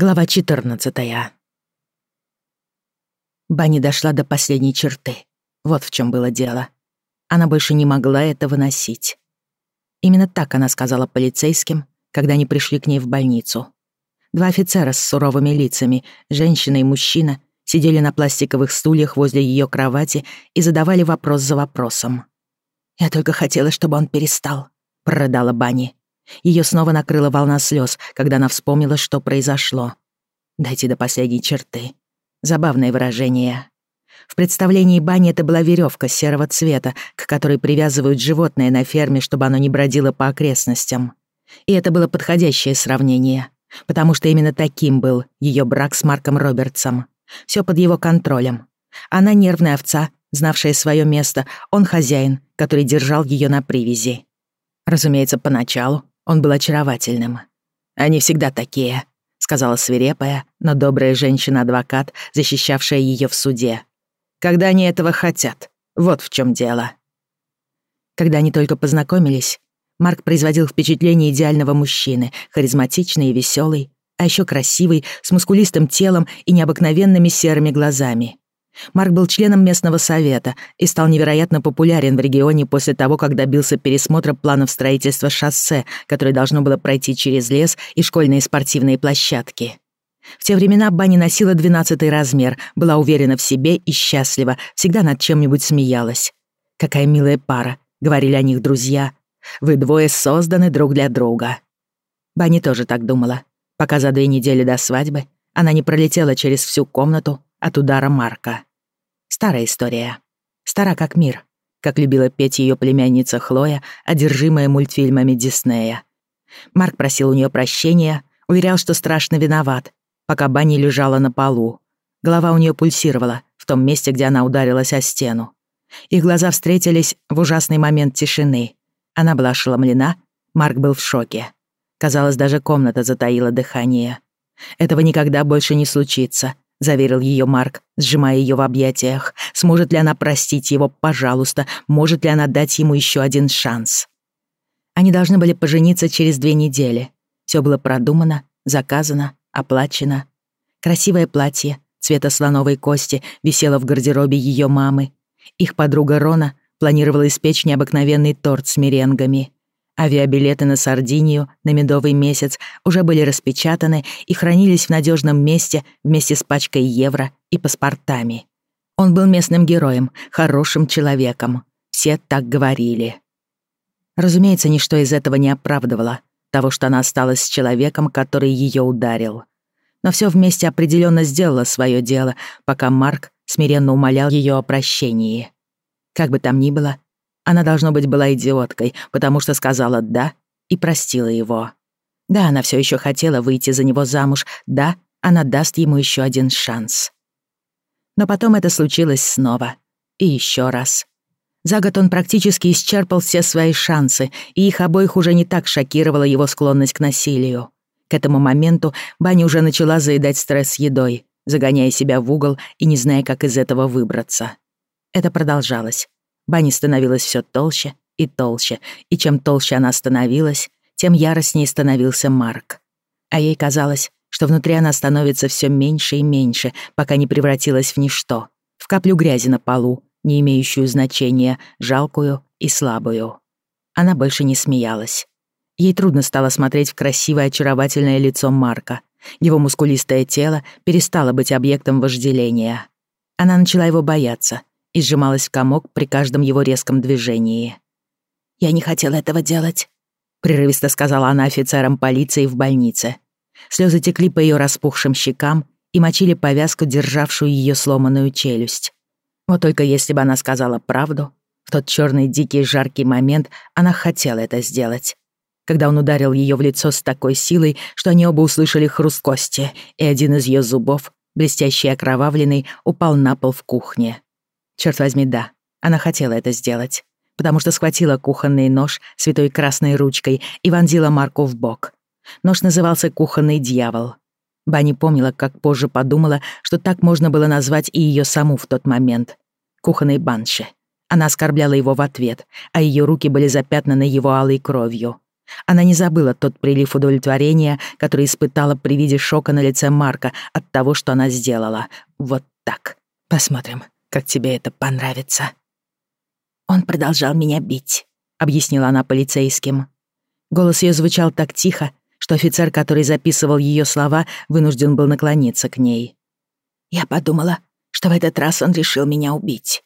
Глава 14. Банни дошла до последней черты. Вот в чем было дело. Она больше не могла это выносить. Именно так она сказала полицейским, когда они пришли к ней в больницу. Два офицера с суровыми лицами, женщина и мужчина, сидели на пластиковых стульях возле ее кровати и задавали вопрос за вопросом. «Я только хотела, чтобы он перестал», — прорыдала Банни. Ее снова накрыла волна слез, когда она вспомнила, что произошло. Дойти до последней черты. Забавное выражение. В представлении бани это была веревка серого цвета, к которой привязывают животное на ферме, чтобы оно не бродило по окрестностям. И это было подходящее сравнение, потому что именно таким был ее брак с Марком Робертсом. Все под его контролем. Она нервная овца, знавшая свое место, он хозяин, который держал ее на привязи. Разумеется, поначалу он был очаровательным. «Они всегда такие», — сказала свирепая, но добрая женщина-адвокат, защищавшая ее в суде. «Когда они этого хотят, вот в чем дело». Когда они только познакомились, Марк производил впечатление идеального мужчины, харизматичный и веселый, а еще красивый, с мускулистым телом и необыкновенными серыми глазами. Марк был членом местного совета и стал невероятно популярен в регионе после того, как добился пересмотра планов строительства шоссе, которое должно было пройти через лес и школьные спортивные площадки. В те времена Банни носила двенадцатый размер, была уверена в себе и счастлива, всегда над чем-нибудь смеялась. «Какая милая пара», — говорили о них друзья. «Вы двое созданы друг для друга». Банни тоже так думала, пока за две недели до свадьбы она не пролетела через всю комнату от удара Марка. Старая история. Стара как мир, как любила петь ее племянница Хлоя, одержимая мультфильмами Диснея. Марк просил у нее прощения, уверял, что страшно виноват, пока Банни лежала на полу. Голова у нее пульсировала в том месте, где она ударилась о стену. Их глаза встретились в ужасный момент тишины. Она была ошеломлена, Марк был в шоке. Казалось, даже комната затаила дыхание. Этого никогда больше не случится, — заверил ее Марк, сжимая ее в объятиях. «Сможет ли она простить его, пожалуйста? Может ли она дать ему еще один шанс?» Они должны были пожениться через две недели. Все было продумано, заказано, оплачено. Красивое платье цвета слоновой кости висело в гардеробе ее мамы. Их подруга Рона планировала испечь необыкновенный торт с меренгами. Авиабилеты на Сардинию на медовый месяц уже были распечатаны и хранились в надежном месте вместе с пачкой евро и паспортами. Он был местным героем, хорошим человеком. Все так говорили. Разумеется, ничто из этого не оправдывало того, что она осталась с человеком, который ее ударил. Но все вместе определенно сделало свое дело, пока Марк смиренно умолял ее о прощении. Как бы там ни было, она, должно быть, была идиоткой, потому что сказала «да» и простила его. Да, она все еще хотела выйти за него замуж. Да, она даст ему еще один шанс. Но потом это случилось снова. И еще раз. За год он практически исчерпал все свои шансы, и их обоих уже не так шокировала его склонность к насилию. К этому моменту Баня уже начала заедать стресс едой, загоняя себя в угол и не зная, как из этого выбраться. Это продолжалось. Банни становилась все толще и толще, и чем толще она становилась, тем яростнее становился Марк. А ей казалось, что внутри она становится все меньше и меньше, пока не превратилась в ничто, в каплю грязи на полу, не имеющую значения, жалкую и слабую. Она больше не смеялась. Ей трудно стало смотреть в красивое очаровательное лицо Марка. Его мускулистое тело перестало быть объектом вожделения. Она начала его бояться, и сжималась в комок при каждом его резком движении. «Я не хотела этого делать», — прерывисто сказала она офицерам полиции в больнице. Слезы текли по ее распухшим щекам и мочили повязку, державшую ее сломанную челюсть. Вот только если бы она сказала правду, в тот черный дикий жаркий момент она хотела это сделать. Когда он ударил ее в лицо с такой силой, что они оба услышали хруст кости, и один из ее зубов, блестящий и окровавленный, упал на пол в кухне. Черт возьми, да, она хотела это сделать, потому что схватила кухонный нож святой красной ручкой и вонзила Марку в бок. Нож назывался «Кухонный дьявол». Банни помнила, как позже подумала, что так можно было назвать и ее саму в тот момент. Кухонный банши. Она оскорбляла его в ответ, а ее руки были запятнаны его алой кровью. Она не забыла тот прилив удовлетворения, который испытала при виде шока на лице Марка от того, что она сделала. Вот так. Посмотрим, как тебе это понравится. Он продолжал меня бить, объяснила она полицейским. Голос ее звучал так тихо, что офицер, который записывал ее слова, вынужден был наклониться к ней. Я подумала, что в этот раз он решил меня убить.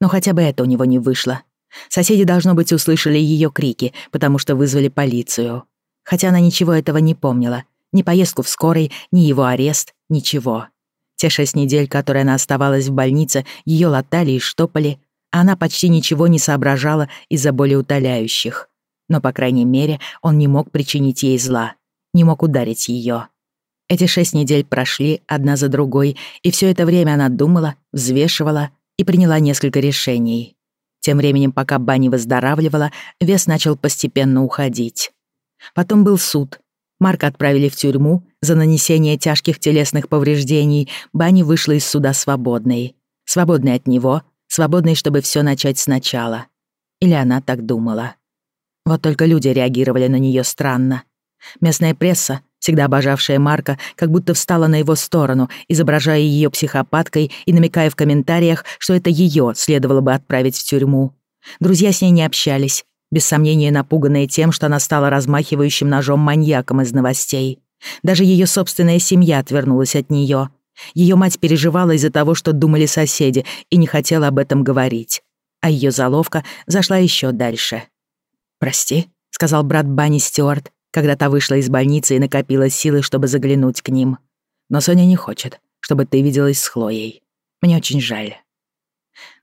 Но хотя бы это у него не вышло. Соседи, должно быть, услышали ее крики, потому что вызвали полицию. Хотя она ничего этого не помнила. Ни поездку в скорой, ни его арест, ничего. Те шесть недель, которые она оставалась в больнице, ее латали и штопали, она почти ничего не соображала из-за болеутоляющих. Но, по крайней мере, он не мог причинить ей зла, не мог ударить ее. Эти шесть недель прошли одна за другой, и все это время она думала, взвешивала и приняла несколько решений. Тем временем, пока Банни выздоравливала, вес начал постепенно уходить. Потом был суд. Марка отправили в тюрьму за нанесение тяжких телесных повреждений. Банни вышла из суда свободной. Свободной от него, свободной, чтобы все начать сначала. Или она так думала. Вот только люди реагировали на нее странно. Местная пресса, всегда обожавшая Марка, как будто встала на его сторону, изображая ее психопаткой и намекая в комментариях, что это ее следовало бы отправить в тюрьму. Друзья с ней не общались, без сомнения напуганные тем, что она стала размахивающим ножом маньяком из новостей. Даже ее собственная семья отвернулась от нее. Ее мать переживала из-за того, что думали соседи, и не хотела об этом говорить. А ее заловка зашла еще дальше. «Прости», — сказал брат Банни Стюарт, когда та вышла из больницы и накопила силы, чтобы заглянуть к ним. Но Соня не хочет, чтобы ты виделась с Хлоей. Мне очень жаль.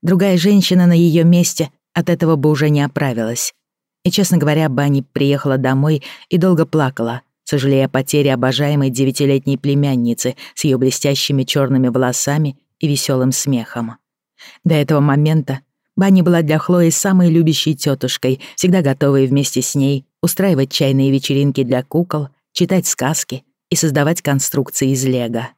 Другая женщина на ее месте от этого бы уже не оправилась. И, честно говоря, Банни приехала домой и долго плакала, сожалея о потере обожаемой девятилетней племянницы с ее блестящими черными волосами и веселым смехом. До этого момента Банни была для Хлои самой любящей тетушкой, всегда готовой вместе с ней устраивать чайные вечеринки для кукол, читать сказки и создавать конструкции из лего.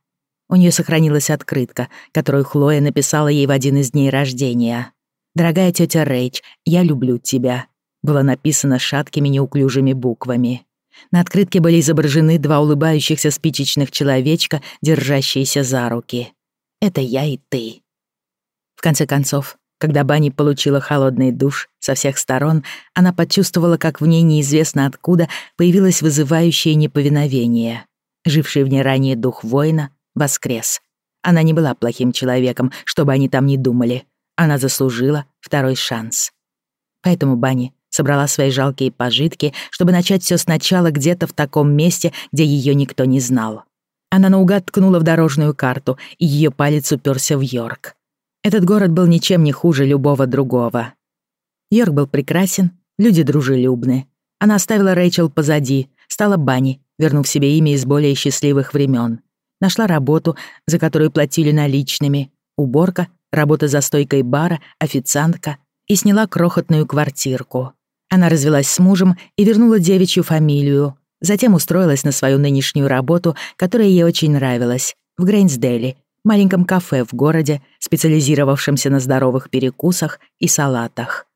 У нее сохранилась открытка, которую Хлоя написала ей в один из дней рождения. «Дорогая тетя Рэйч, я люблю тебя», было написано шаткими неуклюжими буквами. На открытке были изображены два улыбающихся спичечных человечка, держащиеся за руки. «Это я и ты». В конце концов, когда Банни получила холодный душ со всех сторон, она почувствовала, как в ней неизвестно откуда появилось вызывающее неповиновение. Живший в ней ранее дух воина воскрес. Она не была плохим человеком, чтобы они там не думали. Она заслужила второй шанс. Поэтому Банни собрала свои жалкие пожитки, чтобы начать все сначала где-то в таком месте, где ее никто не знал. Она наугад ткнула в дорожную карту, и ее палец уперся в Йорк. Этот город был ничем не хуже любого другого. Йорк был прекрасен, люди дружелюбны. Она оставила Рэйчел позади, стала Банни, вернув себе имя из более счастливых времен. Нашла работу, за которую платили наличными, уборка, работа за стойкой бара, официантка и сняла крохотную квартирку. Она развелась с мужем и вернула девичью фамилию. Затем устроилась на свою нынешнюю работу, которая ей очень нравилась, в Грейнсдейле, маленьком кафе в городе, специализировавшемся на здоровых перекусах и салатах.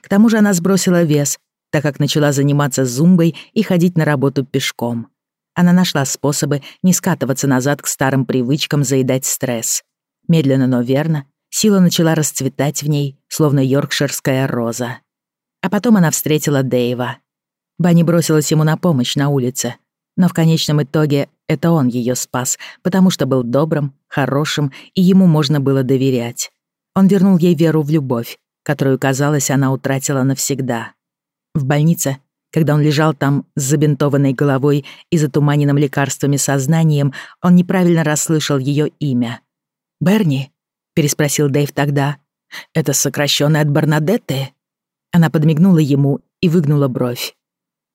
К тому же она сбросила вес, так как начала заниматься зумбой и ходить на работу пешком. Она нашла способы не скатываться назад к старым привычкам заедать стресс. Медленно, но верно, сила начала расцветать в ней, словно йоркширская роза. А потом она встретила Дэйва. Банни бросилась ему на помощь на улице, но в конечном итоге это он ее спас, потому что был добрым, хорошим, и ему можно было доверять. Он вернул ей веру в любовь, которую, казалось, она утратила навсегда. В больнице, когда он лежал там с забинтованной головой и затуманенным лекарствами сознанием, он неправильно расслышал ее имя. «Берни?» — переспросил Дэйв тогда. «Это сокращённое от Бернадетты?» Она подмигнула ему и выгнула бровь.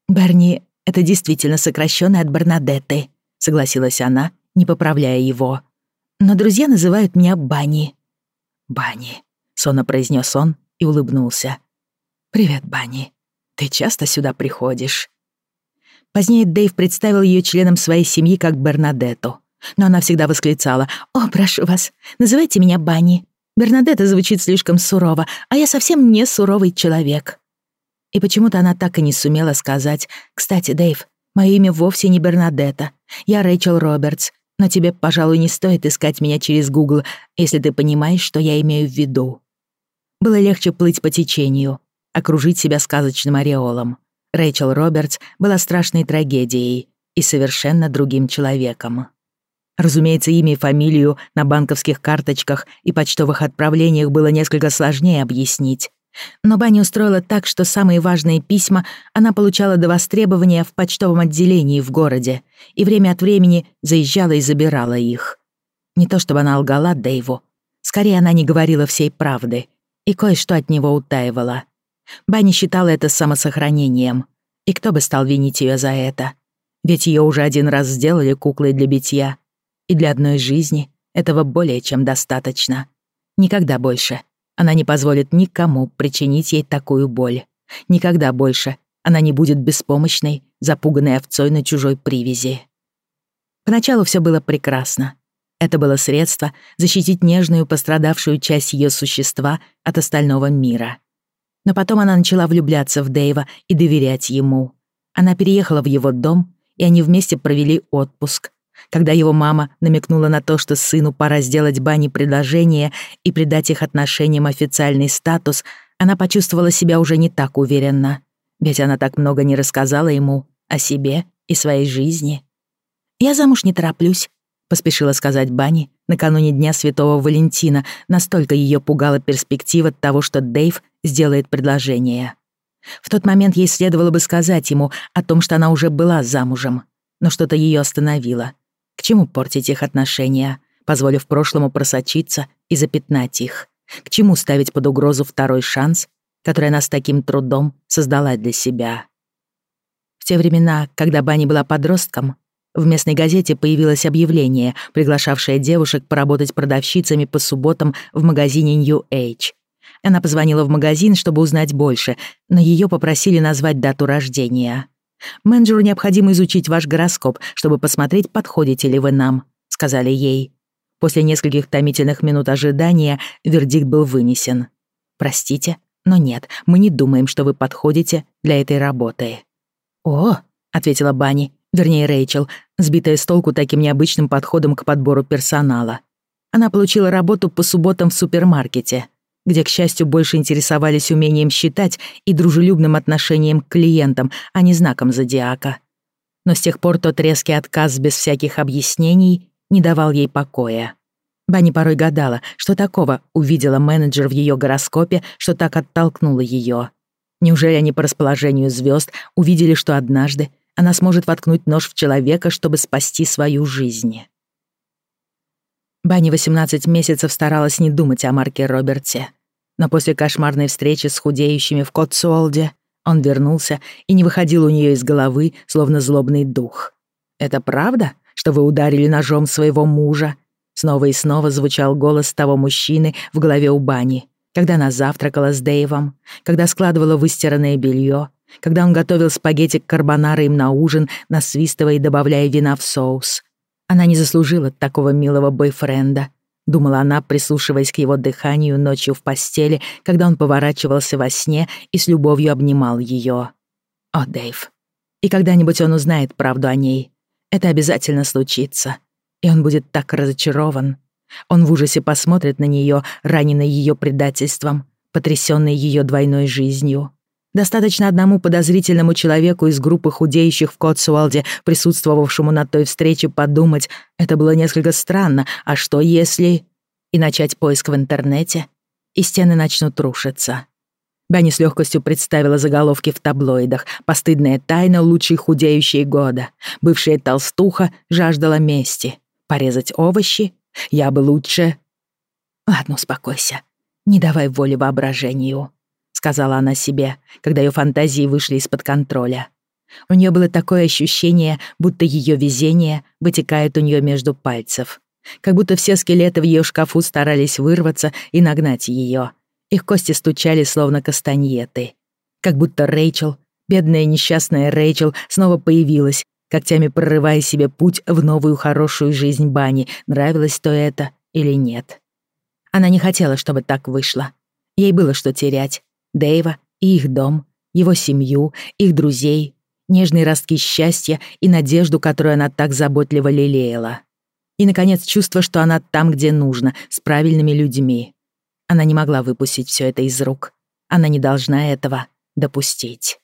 «Берни — это действительно сокращённое от Бернадетты», — согласилась она, не поправляя его. «Но друзья называют меня Банни». «Банни», — сонно произнес он и улыбнулся. «Привет, Банни. Ты часто сюда приходишь?» Позднее Дэйв представил ее членом своей семьи как Бернадетту. Но она всегда восклицала «О, прошу вас, называйте меня Банни. Бернадетта звучит слишком сурово, а я совсем не суровый человек». И почему-то она так и не сумела сказать, «Кстати, Дэйв, мое имя вовсе не Бернадетта. Я Рэйчел Робертс, но тебе, пожалуй, не стоит искать меня через Гугл, если ты понимаешь, что я имею в виду». Было легче плыть по течению, окружить себя сказочным ореолом. Рэйчел Робертс была страшной трагедией и совершенно другим человеком. Разумеется, имя и фамилию на банковских карточках и почтовых отправлениях было несколько сложнее объяснить. Но Баня устроила так, что самые важные письма она получала до востребования в почтовом отделении в городе и время от времени заезжала и забирала их. Не то чтобы она лгала Дэйву, скорее она не говорила всей правды и кое-что от него утаивала. Банни считала это самосохранением, и кто бы стал винить ее за это? Ведь ее уже один раз сделали куклой для битья, и для одной жизни этого более чем достаточно. Никогда больше она не позволит никому причинить ей такую боль. Никогда больше она не будет беспомощной, запуганной овцой на чужой привязи. Поначалу все было прекрасно. Это было средство защитить нежную пострадавшую часть ее существа от остального мира. Но потом она начала влюбляться в Дэйва и доверять ему. Она переехала в его дом, и они вместе провели отпуск, когда его мама намекнула на то, что сыну пора сделать Бане предложение и придать их отношениям официальный статус, она почувствовала себя уже не так уверенно. Ведь она так много не рассказала ему о себе и своей жизни. «Я замуж не тороплюсь», — поспешила сказать Бани накануне Дня Святого Валентина, настолько ее пугала перспектива того, что Дэйв сделает предложение. В тот момент ей следовало бы сказать ему о том, что она уже была замужем, но что-то ее остановило — к чему портить их отношения, позволив прошлому просочиться и запятнать их? К чему ставить под угрозу второй шанс, который она с таким трудом создала для себя? В те времена, когда Банни была подростком, в местной газете появилось объявление, приглашавшее девушек поработать продавщицами по субботам в магазине New Age. Она позвонила в магазин, чтобы узнать больше, но ее попросили назвать дату рождения. «Менеджеру необходимо изучить ваш гороскоп, чтобы посмотреть, подходите ли вы нам», — сказали ей. После нескольких томительных минут ожидания вердикт был вынесен. «Простите, но нет, мы не думаем, что вы подходите для этой работы». «О», — ответила Банни, вернее Рэйчел, сбитая с толку таким необычным подходом к подбору персонала. Она получила работу по субботам в супермаркете где, к счастью, больше интересовались умением считать и дружелюбным отношением к клиентам, а не знаком зодиака. Но с тех пор тот резкий отказ без всяких объяснений не давал ей покоя. Банни порой гадала, что такого увидела менеджер в ее гороскопе, что так оттолкнуло ее. Неужели они по расположению звезд увидели, что однажды она сможет воткнуть нож в человека, чтобы спасти свою жизнь? Банни 18 месяцев старалась не думать о Марке Роберте. Но после кошмарной встречи с худеющими в Котсуолде он вернулся и не выходил у нее из головы, словно злобный дух. «Это правда, что вы ударили ножом своего мужа?» Снова и снова звучал голос того мужчины в голове у бани, когда она завтракала с Дэйвом, когда складывала выстиранное белье, когда он готовил спагетти карбонара им на ужин, насвистывая и добавляя вина в соус. Она не заслужила такого милого бойфренда, думала она, прислушиваясь к его дыханию ночью в постели, когда он поворачивался во сне и с любовью обнимал ее. О, Дэйв. И когда-нибудь он узнает правду о ней. Это обязательно случится. И он будет так разочарован. Он в ужасе посмотрит на нее, раненый ее предательством, потрясенный ее двойной жизнью. Достаточно одному подозрительному человеку из группы худеющих в Котсуолде, присутствовавшему на той встрече, подумать, это было несколько странно, а что если... И начать поиск в интернете, и стены начнут рушиться. Бенни с легкостью представила заголовки в таблоидах. «Постыдная тайна лучшей худеющей года». «Бывшая толстуха жаждала мести». «Порезать овощи? Я бы лучше...» «Ладно, успокойся. Не давай воли воображению» сказала она себе, когда ее фантазии вышли из-под контроля. У нее было такое ощущение, будто ее везение вытекает у нее между пальцев. Как будто все скелеты в ее шкафу старались вырваться и нагнать ее. Их кости стучали, словно кастаньеты. Как будто Рэйчел, бедная несчастная Рэйчел, снова появилась, когтями прорывая себе путь в новую хорошую жизнь Бани, нравилось то это или нет. Она не хотела, чтобы так вышло. Ей было что терять, Дэйва и их дом, его семью, их друзей, нежные ростки счастья и надежду, которую она так заботливо лелеяла. И, наконец, чувство, что она там, где нужно, с правильными людьми. Она не могла выпустить все это из рук. Она не должна этого допустить.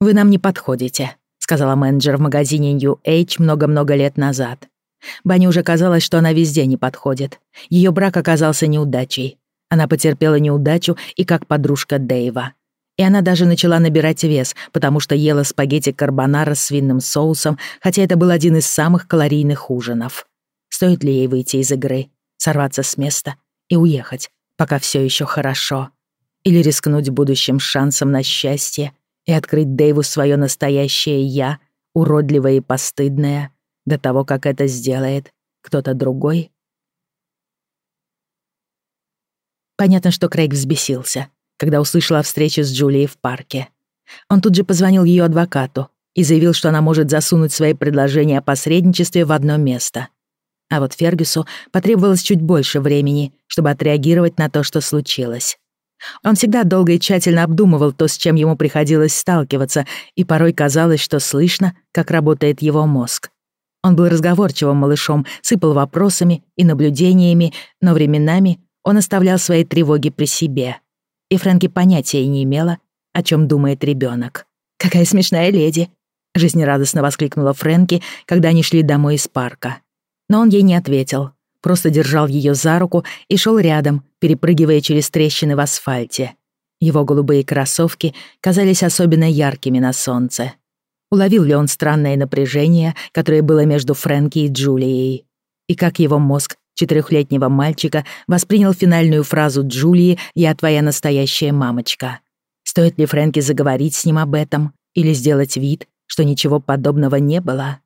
«Вы нам не подходите», — сказала менеджер в магазине New Age много-много лет назад. Бане уже казалось, что она везде не подходит. Ее брак оказался неудачей. Она потерпела неудачу и как подружка Дэйва. И она даже начала набирать вес, потому что ела спагетти карбонара с свиным соусом, хотя это был один из самых калорийных ужинов. Стоит ли ей выйти из игры, сорваться с места и уехать, пока все еще хорошо? Или рискнуть будущим шансом на счастье и открыть Дэйву свое настоящее «я», уродливое и постыдное, до того, как это сделает кто-то другой? Понятно, что Крейг взбесился, когда услышал о встрече с Джулией в парке. Он тут же позвонил ее адвокату и заявил, что она может засунуть свои предложения о посредничестве в одно место. А вот Фергюсу потребовалось чуть больше времени, чтобы отреагировать на то, что случилось. Он всегда долго и тщательно обдумывал то, с чем ему приходилось сталкиваться, и порой казалось, что слышно, как работает его мозг. Он был разговорчивым малышом, сыпал вопросами и наблюдениями, но временами он оставлял свои тревоги при себе. И Фрэнки понятия не имела, о чем думает ребенок. «Какая смешная леди!» — жизнерадостно воскликнула Фрэнки, когда они шли домой из парка. Но он ей не ответил, просто держал ее за руку и шел рядом, перепрыгивая через трещины в асфальте. Его голубые кроссовки казались особенно яркими на солнце. Уловил ли он странное напряжение, которое было между Фрэнки и Джулией? И как его мозг четырехлетнего мальчика воспринял финальную фразу Джулии «Я твоя настоящая мамочка». Стоит ли Фрэнки заговорить с ним об этом или сделать вид, что ничего подобного не было?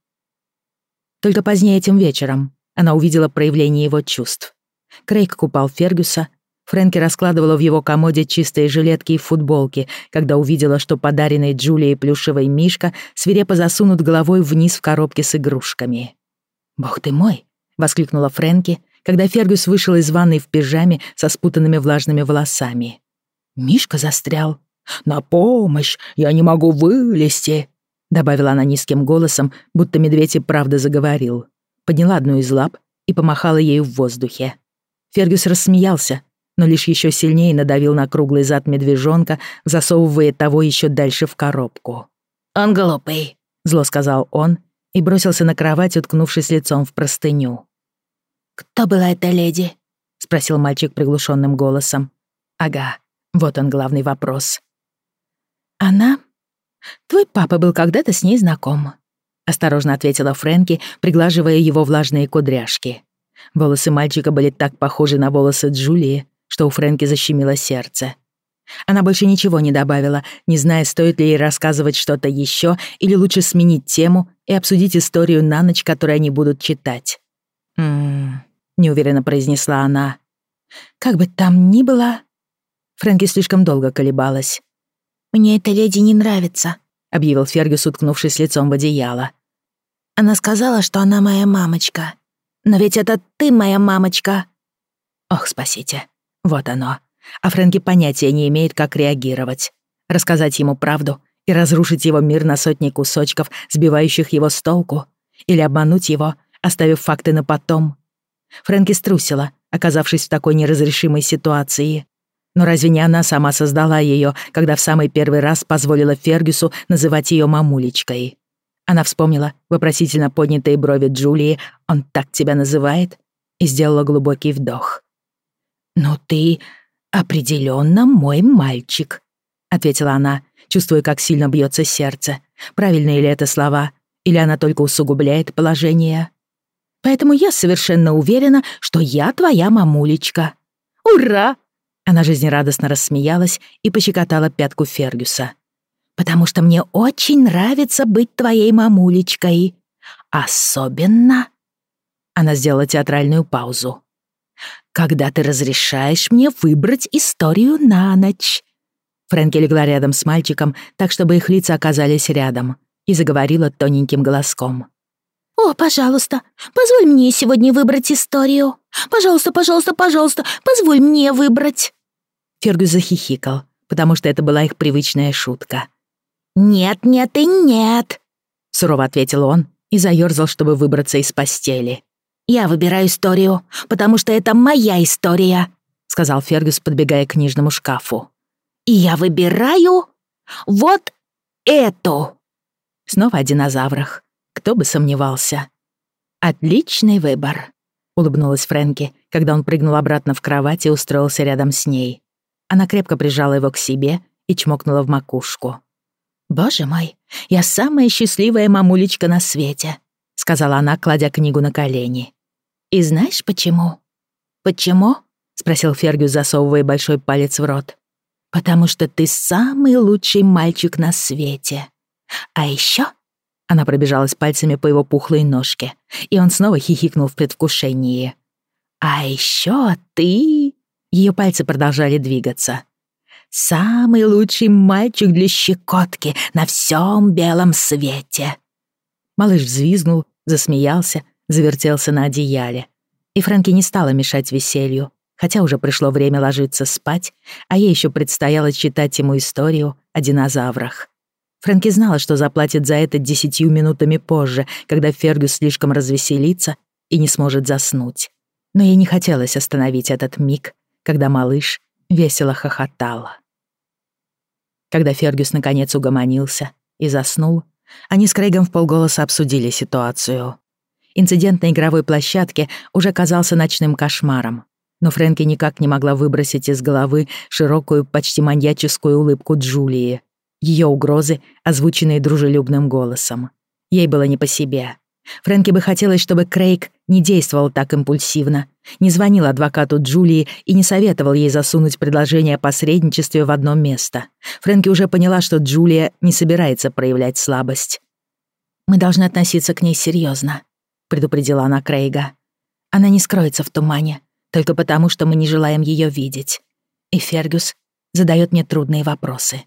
Только позднее этим вечером она увидела проявление его чувств. Крейг купал Фергюса, Фрэнки раскладывала в его комоде чистые жилетки и футболки, когда увидела, что подаренный Джулией плюшевый мишка свирепо засунут головой вниз в коробке с игрушками. «Бог ты мой!» — воскликнула Фрэнки, когда Фергюс вышел из ванной в пижаме со спутанными влажными волосами. «Мишка застрял. На помощь! Я не могу вылезти!» — добавила она низким голосом, будто медведь и правда заговорил. Подняла одну из лап и помахала ею в воздухе. Фергюс рассмеялся, но лишь еще сильнее надавил на круглый зад медвежонка, засовывая того еще дальше в коробку. «Он глупый», — зло сказал он и бросился на кровать, уткнувшись лицом в простыню. «Кто была эта леди?» — спросил мальчик приглушенным голосом. «Ага, вот он главный вопрос». «Она? Твой папа был когда-то с ней знаком», — осторожно ответила Фрэнки, приглаживая его влажные кудряшки. Волосы мальчика были так похожи на волосы Джулии, что у Фрэнки защемило сердце. Она больше ничего не добавила, не зная, стоит ли ей рассказывать что-то еще или лучше сменить тему и обсудить историю на ночь, которую они будут читать. «М-м-м», неуверенно произнесла она. «Как бы там ни было...» Фрэнки слишком долго колебалась. «Мне эта леди не нравится», — объявил Фергюс, уткнувшись лицом в одеяло. «Она сказала, что она моя мамочка. Но ведь это ты моя мамочка». «Ох, спасите», вот оно. А Фрэнки понятия не имеет, как реагировать. Рассказать ему правду и разрушить его мир на сотни кусочков, сбивающих его с толку. Или обмануть его, оставив факты на потом. Фрэнки струсила, оказавшись в такой неразрешимой ситуации. Но разве не она сама создала ее, когда в самый первый раз позволила Фергюсу называть ее мамулечкой? Она вспомнила вопросительно поднятые брови Джулии «Он так тебя называет?» и сделала глубокий вдох. «Ну ты определенно мой мальчик», — ответила она, чувствуя, как сильно бьется сердце. Правильные ли это слова, или она только усугубляет положение? «Поэтому я совершенно уверена, что я твоя мамулечка». «Ура!» Она жизнерадостно рассмеялась и пощекотала пятку Фергюса. «Потому что мне очень нравится быть твоей мамулечкой. Особенно...» Она сделала театральную паузу когда ты разрешаешь мне выбрать историю на ночь». Фрэнки легла рядом с мальчиком, так чтобы их лица оказались рядом, и заговорила тоненьким голоском. «О, пожалуйста, позволь мне сегодня выбрать историю. Пожалуйста, пожалуйста, пожалуйста, позволь мне выбрать». Фергюс захихикал, потому что это была их привычная шутка. «Нет, нет и нет», — сурово ответил он и заёрзал, чтобы выбраться из постели. «Я выбираю историю, потому что это моя история», — сказал Фергюс, подбегая к книжному шкафу. «И я выбираю вот эту». Снова о динозаврах. Кто бы сомневался. «Отличный выбор», — улыбнулась Фрэнки, когда он прыгнул обратно в кровать и устроился рядом с ней. Она крепко прижала его к себе и чмокнула в макушку. «Боже мой, я самая счастливая мамулечка на свете», — сказала она, кладя книгу на колени. «И знаешь почему?» «Почему?» — спросил Фергюс, засовывая большой палец в рот. «Потому что ты самый лучший мальчик на свете. А еще она пробежалась пальцами по его пухлой ножке, и он снова хихикнул в предвкушении. «А еще ты...» Ее пальцы продолжали двигаться. «Самый лучший мальчик для щекотки на всем белом свете!» Малыш взвизгнул, засмеялся, завертелся на одеяле. И Фрэнки не стала мешать веселью, хотя уже пришло время ложиться спать, а ей еще предстояло читать ему историю о динозаврах. Фрэнки знала, что заплатит за это десятью минутами позже, когда Фергюс слишком развеселится и не сможет заснуть. Но ей не хотелось остановить этот миг, когда малыш весело хохотал. Когда Фергюс наконец угомонился и заснул, они с Крейгом в полголоса обсудили ситуацию. Инцидент на игровой площадке уже казался ночным кошмаром, но Фрэнки никак не могла выбросить из головы широкую, почти маньяческую улыбку Джулии, ее угрозы, озвученные дружелюбным голосом. Ей было не по себе. Фрэнки бы хотелось, чтобы Крейг не действовал так импульсивно, не звонил адвокату Джулии и не советовал ей засунуть предложение о посредничестве в одно место. Фрэнки уже поняла, что Джулия не собирается проявлять слабость. «Мы должны относиться к ней серьезно, предупредила она Крейга. «Она не скроется в тумане, только потому, что мы не желаем ее видеть. И Фергюс задает мне трудные вопросы.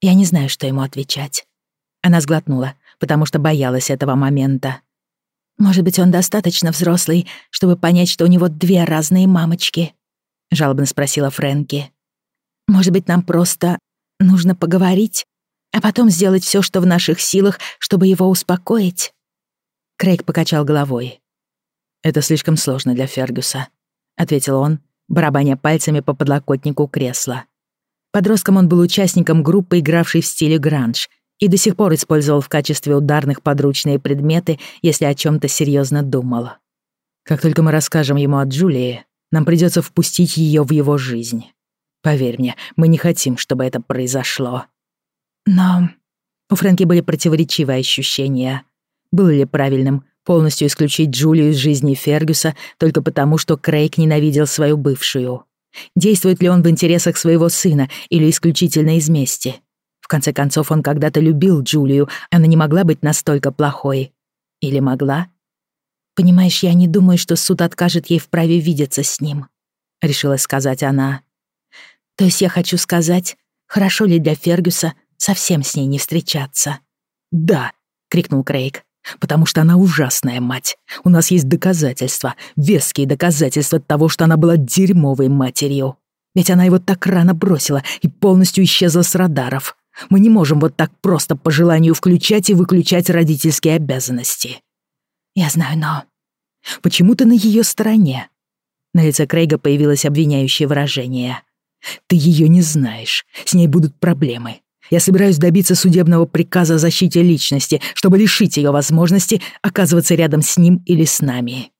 Я не знаю, что ему отвечать. Она сглотнула, потому что боялась этого момента. «Может быть, он достаточно взрослый, чтобы понять, что у него две разные мамочки?» — жалобно спросила Фрэнки. «Может быть, нам просто нужно поговорить, а потом сделать все, что в наших силах, чтобы его успокоить?» Крейг покачал головой. «Это слишком сложно для Фергюса», — ответил он, барабаня пальцами по подлокотнику кресла. Подростком он был участником группы, игравшей в стиле гранж, и до сих пор использовал в качестве ударных подручные предметы, если о чем то серьезно думал. Как только мы расскажем ему о Джулии, нам придется впустить ее в его жизнь. Поверь мне, мы не хотим, чтобы это произошло. Но у Фрэнки были противоречивые ощущения. Было ли правильным полностью исключить Джулию из жизни Фергюса только потому, что Крейг ненавидел свою бывшую? Действует ли он в интересах своего сына или исключительно из мести? В конце концов, он когда-то любил Джулию, она не могла быть настолько плохой. Или могла? «Понимаешь, я не думаю, что суд откажет ей в праве видеться с ним», — решила сказать она. «То есть я хочу сказать, хорошо ли для Фергюса совсем с ней не встречаться?» «Да», — крикнул Крейг потому что она ужасная мать. У нас есть доказательства, веские доказательства того, что она была дерьмовой матерью. Ведь она его так рано бросила и полностью исчезла с радаров. Мы не можем вот так просто по желанию включать и выключать родительские обязанности. Я знаю, но... Почему ты на ее стороне? На лице Крейга появилось обвиняющее выражение. Ты ее не знаешь, с ней будут проблемы. Я собираюсь добиться судебного приказа о защите личности, чтобы лишить ее возможности оказываться рядом с ним или с нами».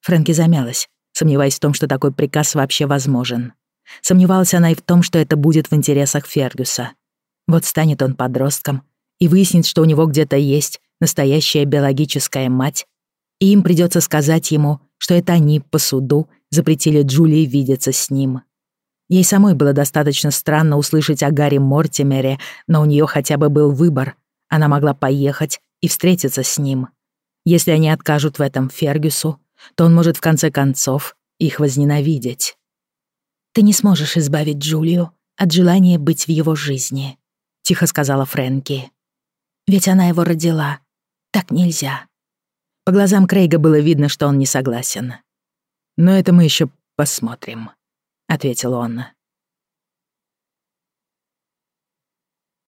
Фрэнки замялась, сомневаясь в том, что такой приказ вообще возможен. Сомневалась она и в том, что это будет в интересах Фергюса. Вот станет он подростком и выяснит, что у него где-то есть настоящая биологическая мать, и им придется сказать ему, что это они по суду запретили Джулии видеться с ним. Ей самой было достаточно странно услышать о Гарри Мортимере, но у нее хотя бы был выбор. Она могла поехать и встретиться с ним. Если они откажут в этом Фергюсу, то он может в конце концов их возненавидеть. «Ты не сможешь избавить Джулию от желания быть в его жизни», — тихо сказала Фрэнки. «Ведь она его родила. Так нельзя». По глазам Крейга было видно, что он не согласен. «Но это мы еще посмотрим». — ответил он.